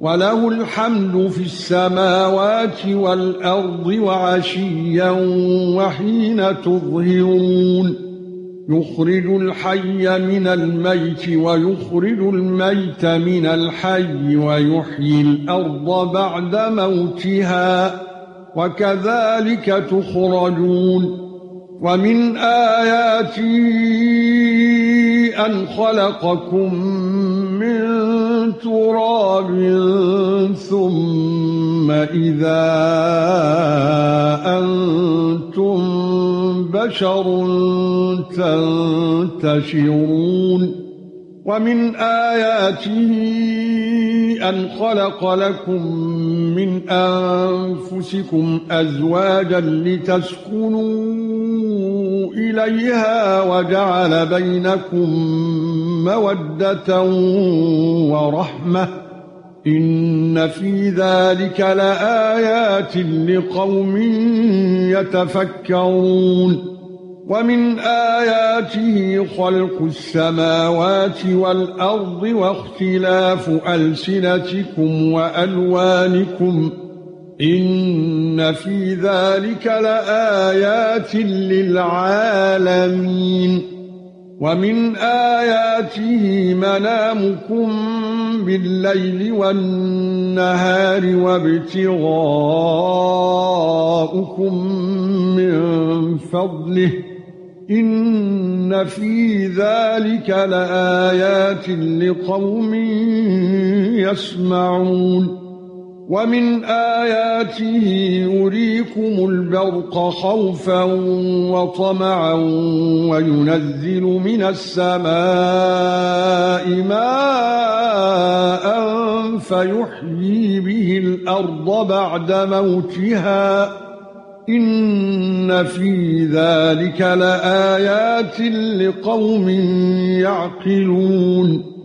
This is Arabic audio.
وله الحمد في السماوات والأرض وعشيا وحين تظهرون. يخرج الحي من الميت ويخرج الميت من الحي ويحيي الأرض بعد موتها وكذلك تخرجون. ومن اياته أن خلقكم من تراب ثم إذا أنتم بشر تنتشرون ومن آياته أن خلق لكم من أنفسكم أزواجا لتسكنوا إليها وجعل بينكم مودة ورحمة. إن في ذلك لآيات لقوم يتفكرون. ومن آياته خلق السماوات والأرض واختلاف ألسنتكم وألوانكم. إن في ذلك لآيات للعالمين ومن آياته منامكم بالليل والنهار وابتغاؤكم من فضله ان في ذلك لآيات لقوم يسمعون ومن آياته يريكم البرق خوفا وطمعا وينزل من السماء ماء فيحيي به الأرض بعد موتها إن في ذلك لآيات لقوم يعقلون